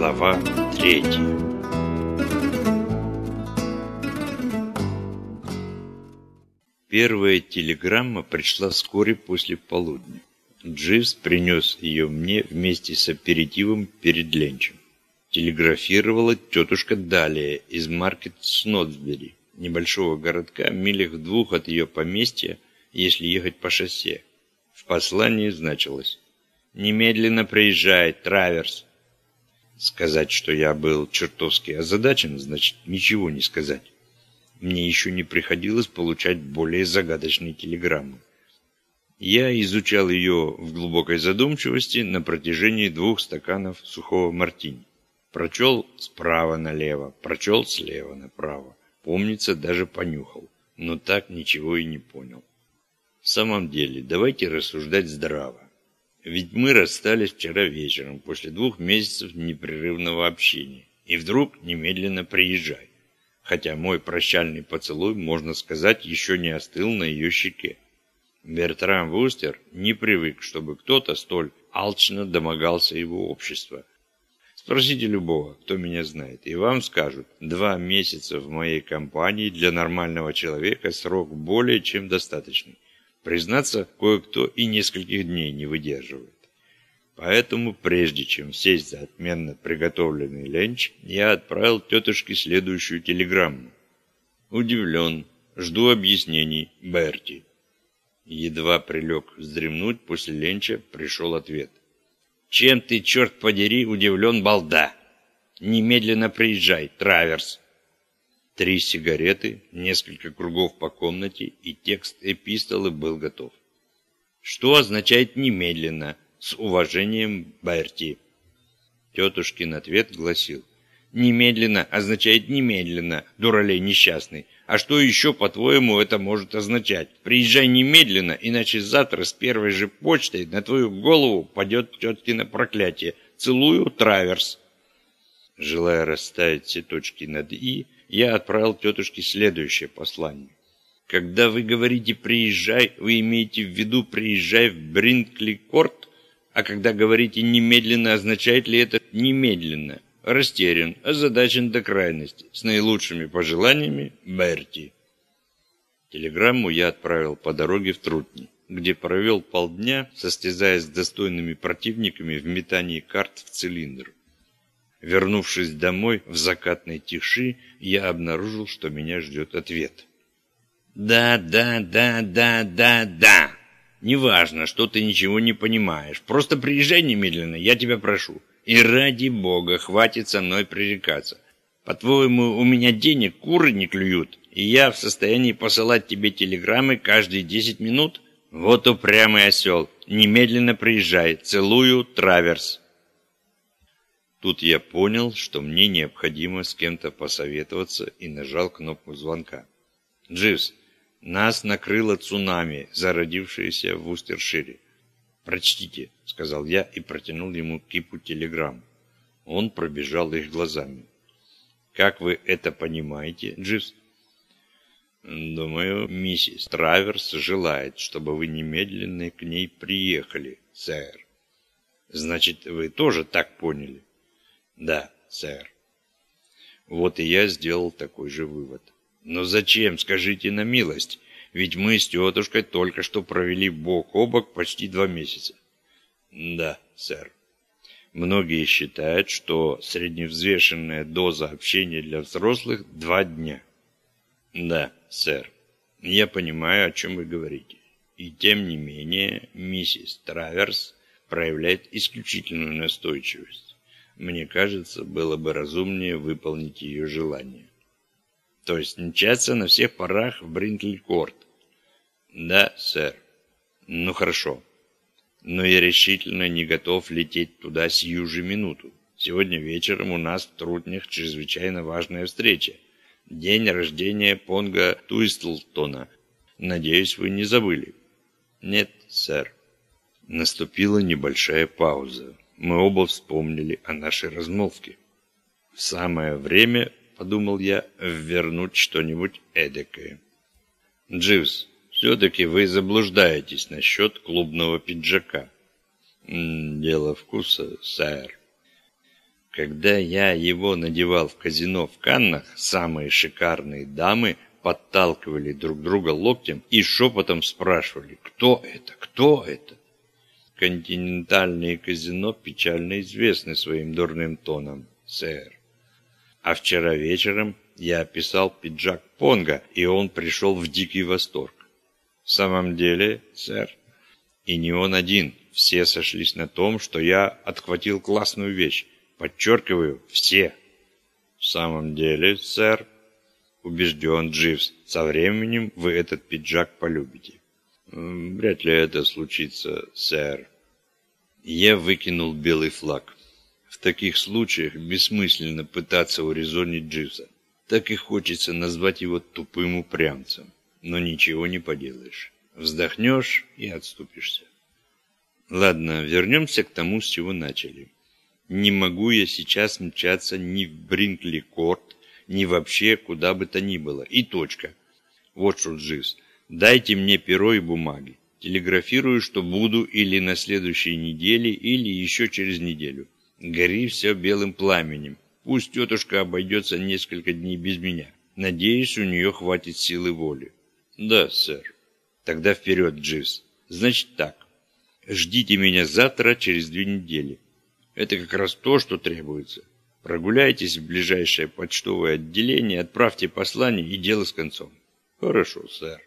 Глава третья Первая телеграмма пришла вскоре после полудня. Дживс принес ее мне вместе с аперитивом перед ленчем. Телеграфировала тетушка Далия из Маркет Снотсбери, небольшого городка, милях в двух от ее поместья, если ехать по шоссе. В послании значилось «Немедленно приезжай, Траверс». Сказать, что я был чертовски озадачен, значит ничего не сказать. Мне еще не приходилось получать более загадочные телеграммы. Я изучал ее в глубокой задумчивости на протяжении двух стаканов сухого мартини. Прочел справа налево, прочел слева направо. Помнится, даже понюхал, но так ничего и не понял. В самом деле, давайте рассуждать здраво. Ведь мы расстались вчера вечером, после двух месяцев непрерывного общения. И вдруг немедленно приезжай. Хотя мой прощальный поцелуй, можно сказать, еще не остыл на ее щеке. Бертрам Вустер не привык, чтобы кто-то столь алчно домогался его общества. Спросите любого, кто меня знает, и вам скажут, два месяца в моей компании для нормального человека срок более чем достаточный. Признаться, кое-кто и нескольких дней не выдерживает. Поэтому, прежде чем сесть за отменно приготовленный ленч, я отправил тетушке следующую телеграмму. Удивлен. Жду объяснений. Берти. Едва прилег вздремнуть, после ленча пришел ответ. «Чем ты, черт подери, удивлен, балда? Немедленно приезжай, Траверс!» Три сигареты, несколько кругов по комнате, и текст эпистолы был готов. Что означает «немедленно»? С уважением, Берти. Тетушкин ответ гласил. «Немедленно» означает «немедленно», дуралей несчастный. А что еще, по-твоему, это может означать? Приезжай немедленно, иначе завтра с первой же почтой на твою голову падет теткино проклятие. Целую, Траверс. Желая расставить все точки над «и», я отправил тетушке следующее послание. Когда вы говорите «приезжай», вы имеете в виду «приезжай в Бринкли-Корт», а когда говорите «немедленно», означает ли это «немедленно»? растерян, озадачен до крайности. С наилучшими пожеланиями, Берти. Телеграмму я отправил по дороге в Трутни, где провел полдня, состязаясь с достойными противниками в метании карт в цилиндр. Вернувшись домой в закатной тиши, я обнаружил, что меня ждет ответ. «Да, да, да, да, да, да. Неважно, что ты ничего не понимаешь. Просто приезжай немедленно, я тебя прошу. И ради бога, хватит со мной пререкаться. По-твоему, у меня денег куры не клюют, и я в состоянии посылать тебе телеграммы каждые десять минут? Вот упрямый осел. Немедленно приезжай. Целую, Траверс. Тут я понял, что мне необходимо с кем-то посоветоваться и нажал кнопку звонка. «Дживс, нас накрыло цунами, зародившееся в Устершире. «Прочтите», — сказал я и протянул ему кипу телеграмм. Он пробежал их глазами. «Как вы это понимаете, Дживс?» «Думаю, миссис Траверс желает, чтобы вы немедленно к ней приехали, сэр». «Значит, вы тоже так поняли?» «Да, сэр». Вот и я сделал такой же вывод. «Но зачем, скажите на милость? ведь мы с тетушкой только что провели бок о бок почти два месяца. Да, сэр. Многие считают, что средневзвешенная доза общения для взрослых – два дня. Да, сэр. Я понимаю, о чем вы говорите. И тем не менее, миссис Траверс проявляет исключительную настойчивость. Мне кажется, было бы разумнее выполнить ее желание. То есть мчаться на всех парах в Бринкли-Корт. Да, сэр. Ну хорошо. Но я решительно не готов лететь туда сию же минуту. Сегодня вечером у нас в Трутнях чрезвычайно важная встреча. День рождения Понга Туистлтона. Надеюсь, вы не забыли. Нет, сэр. Наступила небольшая пауза. Мы оба вспомнили о нашей размолвке. Самое время подумал я, вернуть что-нибудь эдакое. Дживс, все-таки вы заблуждаетесь насчет клубного пиджака. Дело вкуса, сэр. Когда я его надевал в казино в Каннах, самые шикарные дамы подталкивали друг друга локтем и шепотом спрашивали, кто это, кто это. Континентальные казино печально известны своим дурным тоном, сэр. А вчера вечером я описал пиджак Понга, и он пришел в дикий восторг. В самом деле, сэр, и не он один, все сошлись на том, что я отхватил классную вещь. Подчеркиваю, все. В самом деле, сэр, убежден Дживс, со временем вы этот пиджак полюбите. Вряд ли это случится, сэр. Я выкинул белый флаг. В таких случаях бессмысленно пытаться урезонить Дживса. Так и хочется назвать его тупым упрямцем. Но ничего не поделаешь. Вздохнешь и отступишься. Ладно, вернемся к тому, с чего начали. Не могу я сейчас мчаться ни в Бринкли-Корт, ни вообще куда бы то ни было. И точка. Вот что, Дживс, дайте мне перо и бумаги. Телеграфирую, что буду или на следующей неделе, или еще через неделю. Гори все белым пламенем. Пусть тетушка обойдется несколько дней без меня. Надеюсь, у нее хватит силы воли. Да, сэр. Тогда вперед, Дживс. Значит так. Ждите меня завтра через две недели. Это как раз то, что требуется. Прогуляйтесь в ближайшее почтовое отделение, отправьте послание и дело с концом. Хорошо, сэр.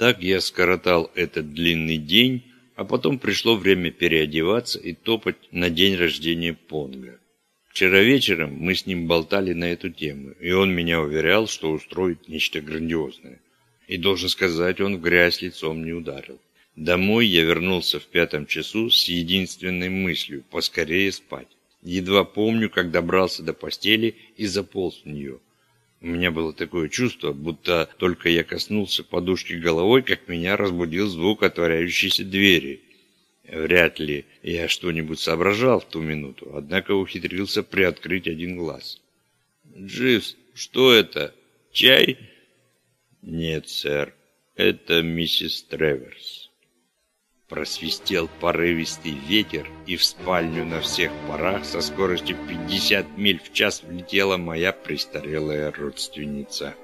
Так я скоротал этот длинный день, а потом пришло время переодеваться и топать на день рождения Понга. Вчера вечером мы с ним болтали на эту тему, и он меня уверял, что устроит нечто грандиозное. И, должен сказать, он в грязь лицом не ударил. Домой я вернулся в пятом часу с единственной мыслью – поскорее спать. Едва помню, как добрался до постели и заполз в нее. У меня было такое чувство, будто только я коснулся подушки головой, как меня разбудил звук отворяющейся двери. Вряд ли я что-нибудь соображал в ту минуту, однако ухитрился приоткрыть один глаз. «Дживс, что это? Чай?» «Нет, сэр, это миссис Треверс». Просвистел порывистый ветер, и в спальню на всех парах со скоростью 50 миль в час влетела моя престарелая родственница.